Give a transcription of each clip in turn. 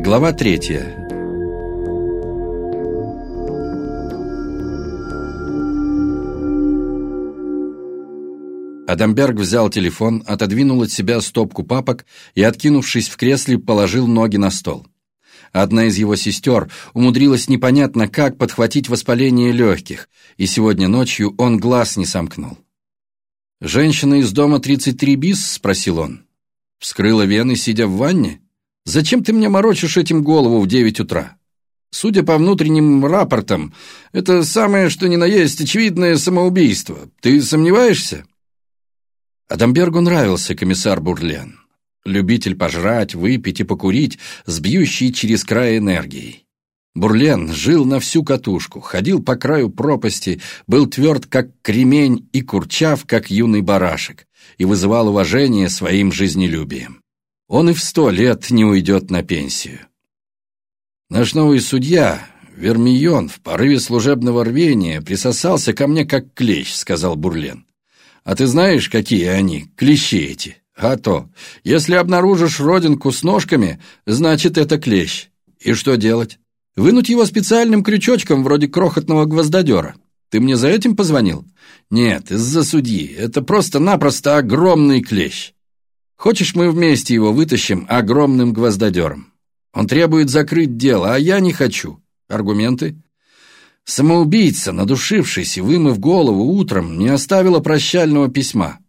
Глава третья Адамберг взял телефон, отодвинул от себя стопку папок и, откинувшись в кресле, положил ноги на стол. Одна из его сестер умудрилась непонятно как подхватить воспаление легких, и сегодня ночью он глаз не сомкнул. «Женщина из дома 33 БИС?» — спросил он. «Вскрыла вены, сидя в ванне?» Зачем ты мне морочишь этим голову в девять утра? Судя по внутренним рапортам, это самое, что ни на есть, очевидное самоубийство. Ты сомневаешься?» Адамбергу нравился комиссар Бурлен. Любитель пожрать, выпить и покурить, с бьющей через край энергией. Бурлен жил на всю катушку, ходил по краю пропасти, был тверд, как кремень, и курчав, как юный барашек, и вызывал уважение своим жизнелюбием он и в сто лет не уйдет на пенсию. Наш новый судья, Вермион, в порыве служебного рвения присосался ко мне как клещ, сказал Бурлен. А ты знаешь, какие они, клещи эти? А то, если обнаружишь родинку с ножками, значит, это клещ. И что делать? Вынуть его специальным крючочком, вроде крохотного гвоздодера. Ты мне за этим позвонил? Нет, из-за судьи. Это просто-напросто огромный клещ. Хочешь, мы вместе его вытащим огромным гвоздодером? Он требует закрыть дело, а я не хочу. Аргументы? Самоубийца, надушившись и вымыв голову утром, не оставила прощального письма.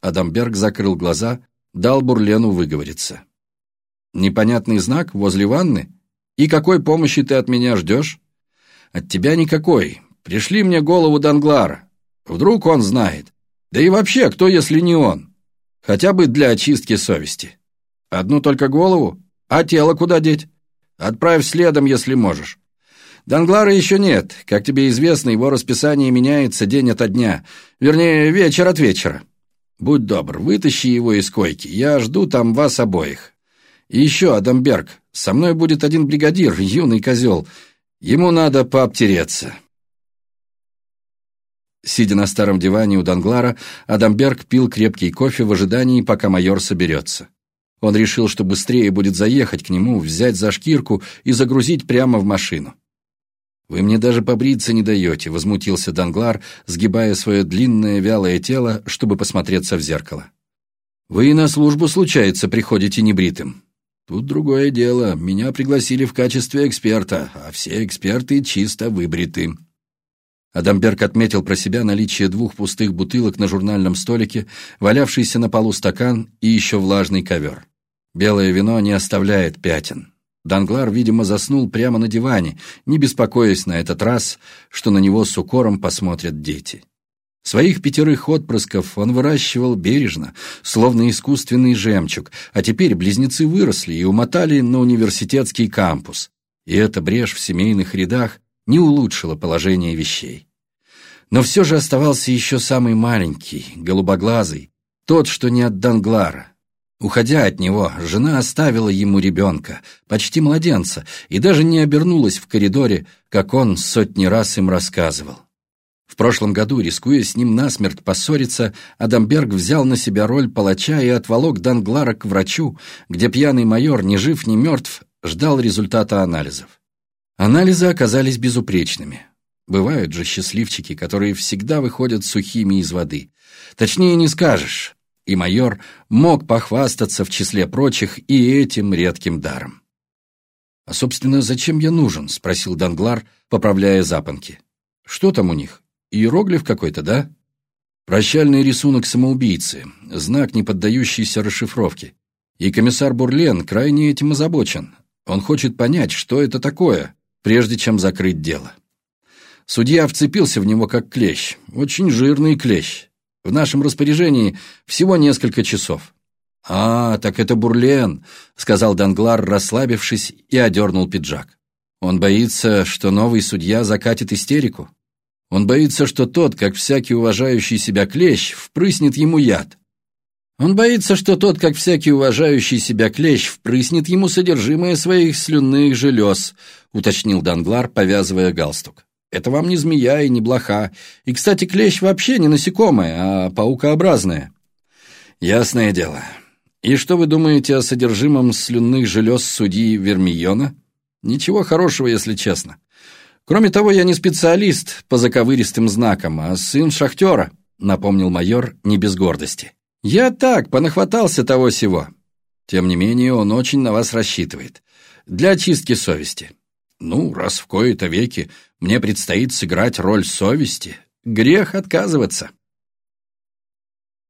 Адамберг закрыл глаза, дал Бурлену выговориться. Непонятный знак возле ванны? И какой помощи ты от меня ждешь? От тебя никакой. Пришли мне голову Данглара. Вдруг он знает. Да и вообще, кто, если не он? Хотя бы для очистки совести. Одну только голову? А тело куда деть? Отправь следом, если можешь. Данглара еще нет. Как тебе известно, его расписание меняется день ото дня. Вернее, вечер от вечера. Будь добр, вытащи его из койки. Я жду там вас обоих. И еще, Адамберг, со мной будет один бригадир, юный козел. Ему надо пообтереться». Сидя на старом диване у Данглара, Адамберг пил крепкий кофе в ожидании, пока майор соберется. Он решил, что быстрее будет заехать к нему, взять за шкирку и загрузить прямо в машину. «Вы мне даже побриться не даете», — возмутился Данглар, сгибая свое длинное вялое тело, чтобы посмотреться в зеркало. «Вы и на службу, случается, приходите небритым». «Тут другое дело. Меня пригласили в качестве эксперта, а все эксперты чисто выбриты». Адамберг отметил про себя наличие двух пустых бутылок на журнальном столике, валявшийся на полу стакан и еще влажный ковер. Белое вино не оставляет пятен. Данглар, видимо, заснул прямо на диване, не беспокоясь на этот раз, что на него с укором посмотрят дети. Своих пятерых отпрысков он выращивал бережно, словно искусственный жемчуг, а теперь близнецы выросли и умотали на университетский кампус. И эта брешь в семейных рядах не улучшило положение вещей. Но все же оставался еще самый маленький, голубоглазый, тот, что не от Данглара. Уходя от него, жена оставила ему ребенка, почти младенца, и даже не обернулась в коридоре, как он сотни раз им рассказывал. В прошлом году, рискуя с ним насмерть поссориться, Адамберг взял на себя роль палача и отволок Данглара к врачу, где пьяный майор, ни жив, ни мертв, ждал результата анализов. Анализы оказались безупречными. Бывают же счастливчики, которые всегда выходят сухими из воды. Точнее не скажешь. И майор мог похвастаться в числе прочих и этим редким даром. «А, собственно, зачем я нужен?» — спросил Данглар, поправляя запонки. «Что там у них? Иероглиф какой-то, да?» «Прощальный рисунок самоубийцы, знак, не поддающийся расшифровке. И комиссар Бурлен крайне этим озабочен. Он хочет понять, что это такое, прежде чем закрыть дело. Судья вцепился в него как клещ, очень жирный клещ. В нашем распоряжении всего несколько часов. «А, так это Бурлен», — сказал Данглар, расслабившись, и одернул пиджак. «Он боится, что новый судья закатит истерику. Он боится, что тот, как всякий уважающий себя клещ, впрыснет ему яд. Он боится, что тот, как всякий уважающий себя клещ, впрыснет ему содержимое своих слюнных желез, уточнил Данглар, повязывая галстук. Это вам не змея и не блоха. И, кстати, клещ вообще не насекомое, а паукообразное. Ясное дело. И что вы думаете о содержимом слюнных желез судьи Вермиона? Ничего хорошего, если честно. Кроме того, я не специалист по заковыристым знакам, а сын шахтера, напомнил майор не без гордости. Я так, понахватался того всего. Тем не менее, он очень на вас рассчитывает. Для очистки совести. Ну, раз в кои-то веки мне предстоит сыграть роль совести, грех отказываться.